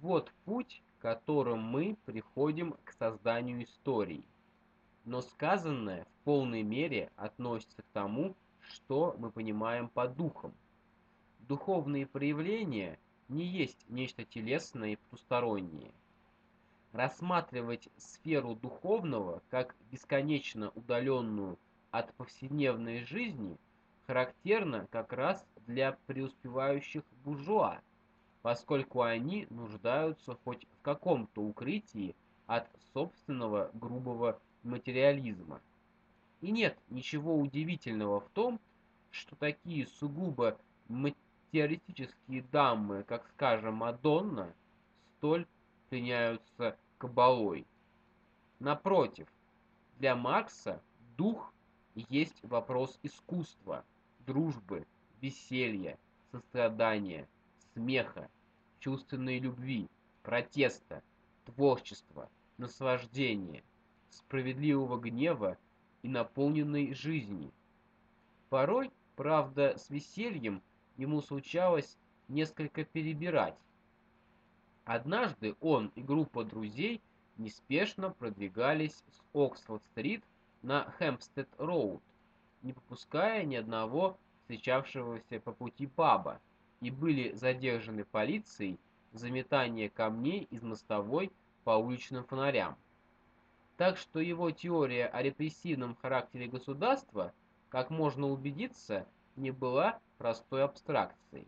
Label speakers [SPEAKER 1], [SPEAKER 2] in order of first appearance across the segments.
[SPEAKER 1] Вот путь, которым мы приходим к созданию истории. Но сказанное в полной мере относится к тому, что мы понимаем под духом. Духовные проявления не есть нечто телесное и потустороннее. Рассматривать сферу духовного как бесконечно удаленную от повседневной жизни характерно как раз для преуспевающих буржуа, поскольку они нуждаются хоть в каком-то укрытии от собственного грубого материализма. И нет ничего удивительного в том, что такие сугубо материалистические дамы, как, скажем, Мадонна, столь пленяются кабалой. Напротив, для Маркса дух есть вопрос искусства, дружбы, веселья, сострадания, смеха, чувственной любви, протеста, творчества, наслаждения, справедливого гнева и наполненной жизни. Порой, правда, с весельем ему случалось несколько перебирать. Однажды он и группа друзей неспешно продвигались с Оксфорд-стрит на Хэмпстед-роуд, не попуская ни одного встречавшегося по пути паба, и были задержаны полицией за метание камней из мостовой по уличным фонарям. Так что его теория о репрессивном характере государства, как можно убедиться, не была простой абстракцией.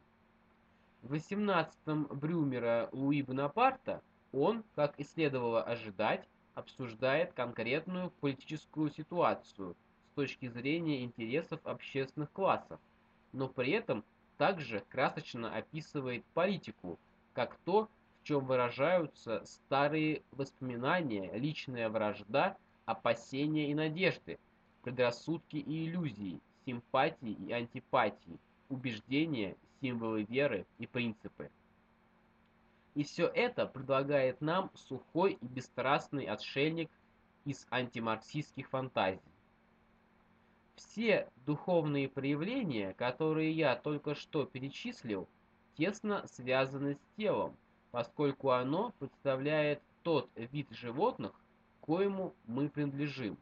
[SPEAKER 1] В 18-м Брюмера Луи Бонапарта он, как и следовало ожидать, обсуждает конкретную политическую ситуацию с точки зрения интересов общественных классов, но при этом также красочно описывает политику, как то, в чем выражаются старые воспоминания, личная вражда, опасения и надежды, предрассудки и иллюзии, симпатии и антипатии, убеждения, символы веры и принципы. И все это предлагает нам сухой и бесстрастный отшельник из антимарксистских фантазий. Все духовные проявления, которые я только что перечислил, тесно связаны с телом, поскольку оно представляет тот вид животных, коему мы принадлежим.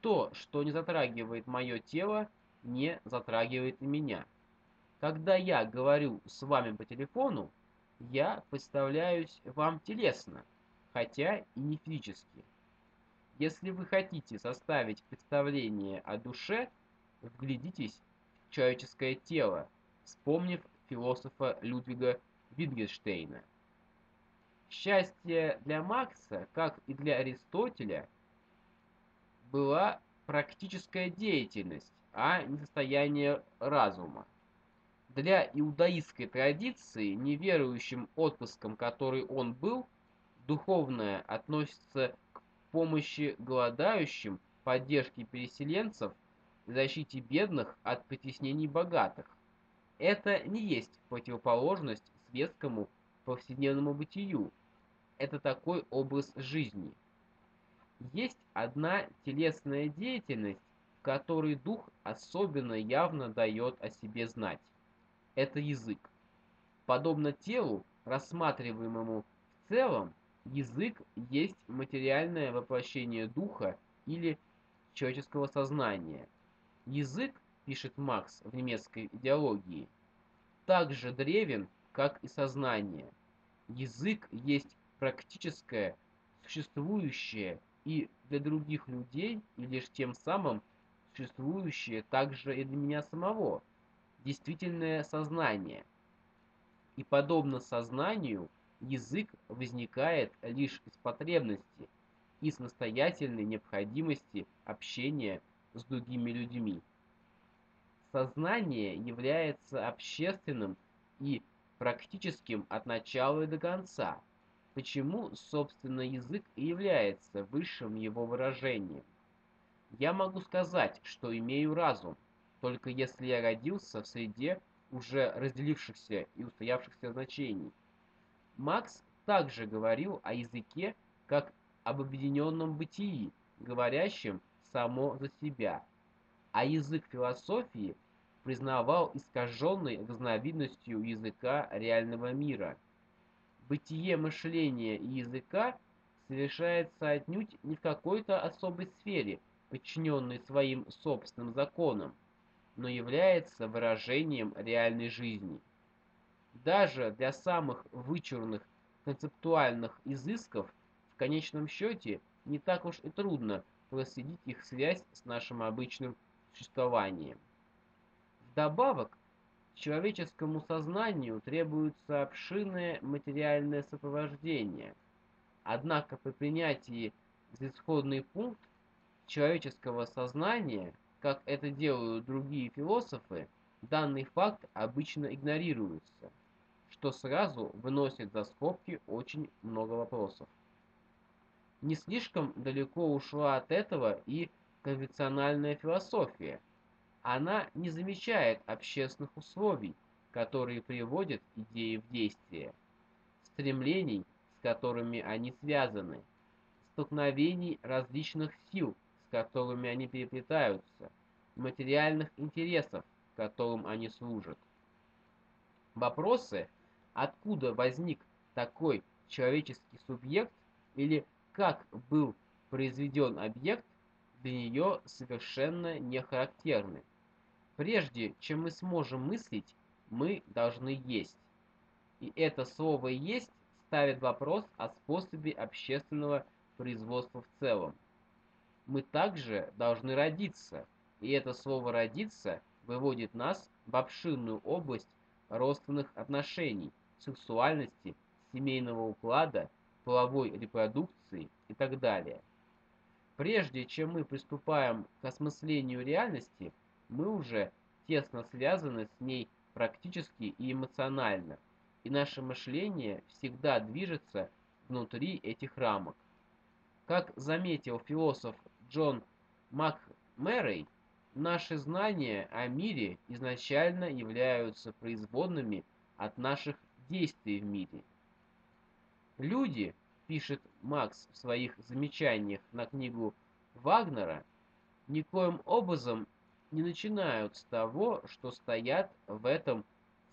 [SPEAKER 1] То, что не затрагивает мое тело, не затрагивает и меня. Когда я говорю с вами по телефону, я представляюсь вам телесно, хотя и не физически. Если вы хотите составить представление о душе, вглядитесь в человеческое тело, вспомнив философа Людвига Wittgensteina. Счастье для Макса, как и для Аристотеля, была практическая деятельность, а не состояние разума. Для иудаистской традиции, неверующим отпуском, который он был, духовное относится помощи голодающим, поддержке переселенцев, защите бедных от притеснений богатых. Это не есть противоположность светскому повседневному бытию. Это такой образ жизни. Есть одна телесная деятельность, в которой дух особенно явно дает о себе знать. Это язык. Подобно телу, рассматриваемому в целом, язык есть материальное воплощение духа или человеческого сознания. Язык, пишет Макс в немецкой идеологии, так же древен, как и сознание. Язык есть практическое, существующее и для других людей, и лишь тем самым существующее также и для меня самого, действительное сознание. И подобно сознанию, язык возникает лишь из потребности, из настоятельной необходимости общения с другими людьми. Сознание является общественным и практическим от начала и до конца, почему, собственно, язык и является высшим его выражением. Я могу сказать, что имею разум, только если я родился в среде уже разделившихся и устоявшихся значений. Макс также говорил о языке как об объединенном бытии, говорящем само за себя, а язык философии признавал искаженной разновидностью языка реального мира. Бытие мышления и языка совершается отнюдь не в какой-то особой сфере, подчиненной своим собственным законам, но является выражением реальной жизни. Даже для самых вычурных концептуальных изысков в конечном счете не так уж и трудно проследить их связь с нашим обычным существованием. Вдобавок, человеческому сознанию требуется обширное материальное сопровождение. Однако при принятии за исходный пункт человеческого сознания, как это делают другие философы, данный факт обычно игнорируется, что сразу выносит за скобки очень много вопросов. Не слишком далеко ушла от этого и конвенциональная философия – она не замечает общественных условий, которые приводят идеи в действие, стремлений, с которыми они связаны, столкновений различных сил, с которыми они переплетаются, материальных интересов, которым они служат. Вопросы, откуда возник такой человеческий субъект или как был произведен объект, для нее совершенно не характерны. Прежде чем мы сможем мыслить, мы должны есть. И это слово «есть» ставит вопрос о способе общественного производства в целом. Мы также должны родиться, и это слово «родиться» выводит нас в обширную область родственных отношений, сексуальности, семейного уклада, половой репродукции и так далее. Прежде чем мы приступаем к осмыслению реальности – мы уже тесно связаны с ней практически и эмоционально, и наше мышление всегда движется внутри этих рамок. Как заметил философ Джон МакМэррей, наши знания о мире изначально являются производными от наших действий в мире. Люди, пишет Макс в своих замечаниях на книгу Вагнера, никоим образом не начинают с того, что стоят в этом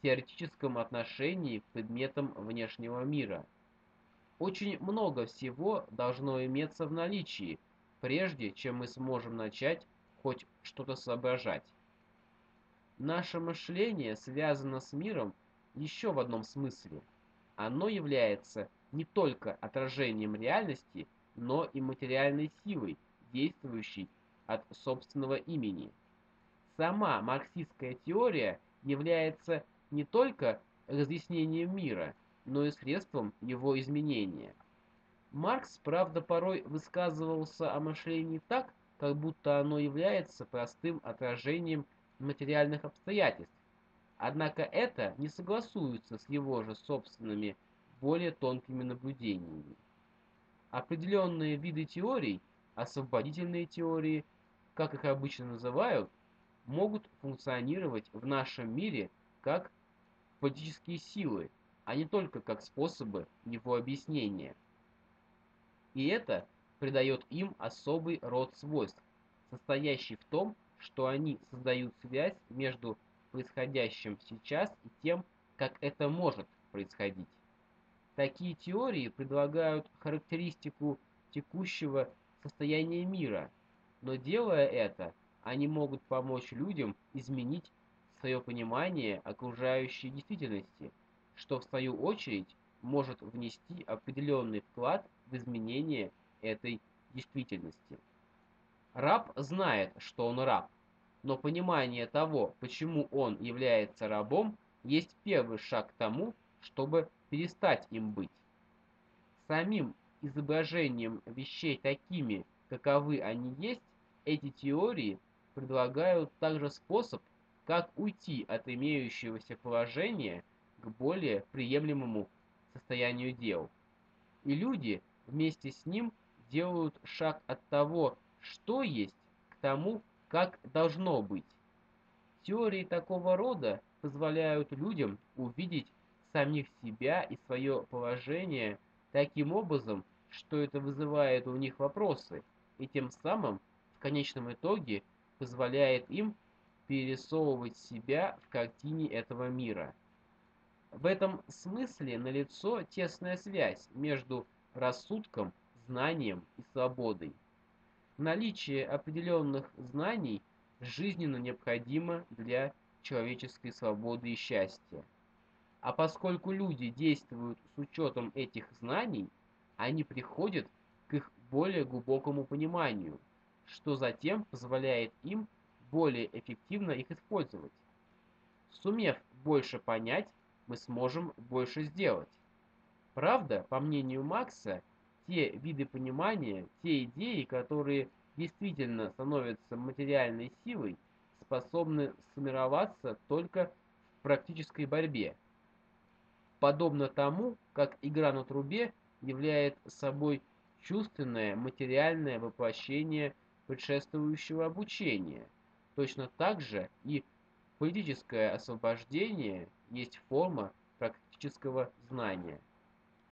[SPEAKER 1] теоретическом отношении к предметам внешнего мира. Очень много всего должно иметься в наличии, прежде чем мы сможем начать хоть что-то соображать. Наше мышление связано с миром еще в одном смысле. Оно является не только отражением реальности, но и материальной силой, действующей от собственного имени. Сама марксистская теория является не только разъяснением мира, но и средством его изменения. Маркс, правда, порой высказывался о мышлении так, как будто оно является простым отражением материальных обстоятельств. Однако это не согласуется с его же собственными, более тонкими наблюдениями. Определенные виды теорий, освободительные теории, как их обычно называют, могут функционировать в нашем мире как политические силы, а не только как способы его объяснения. И это придает им особый род свойств, состоящий в том, что они создают связь между происходящим сейчас и тем, как это может происходить. Такие теории предлагают характеристику текущего состояния мира, но делая это, они могут помочь людям изменить свое понимание окружающей действительности, что в свою очередь может внести определенный вклад в изменение этой действительности. Раб знает, что он раб, но понимание того, почему он является рабом, есть первый шаг к тому, чтобы перестать им быть. Самим изображением вещей такими, каковы они есть, эти теории – предлагают также способ, как уйти от имеющегося положения к более приемлемому состоянию дел. И люди вместе с ним делают шаг от того, что есть, к тому, как должно быть. Теории такого рода позволяют людям увидеть самих себя и свое положение таким образом, что это вызывает у них вопросы, и тем самым в конечном итоге позволяет им перерисовывать себя в картине этого мира. В этом смысле налицо тесная связь между рассудком, знанием и свободой. Наличие определенных знаний жизненно необходимо для человеческой свободы и счастья. А поскольку люди действуют с учетом этих знаний, они приходят к их более глубокому пониманию, что затем позволяет им более эффективно их использовать. Сумев больше понять, мы сможем больше сделать. Правда, по мнению Макса, те виды понимания, те идеи, которые действительно становятся материальной силой, способны сформироваться только в практической борьбе. Подобно тому, как игра на трубе является собой чувственное материальное воплощение предшествующего обучения, точно так же и политическое освобождение есть форма практического знания.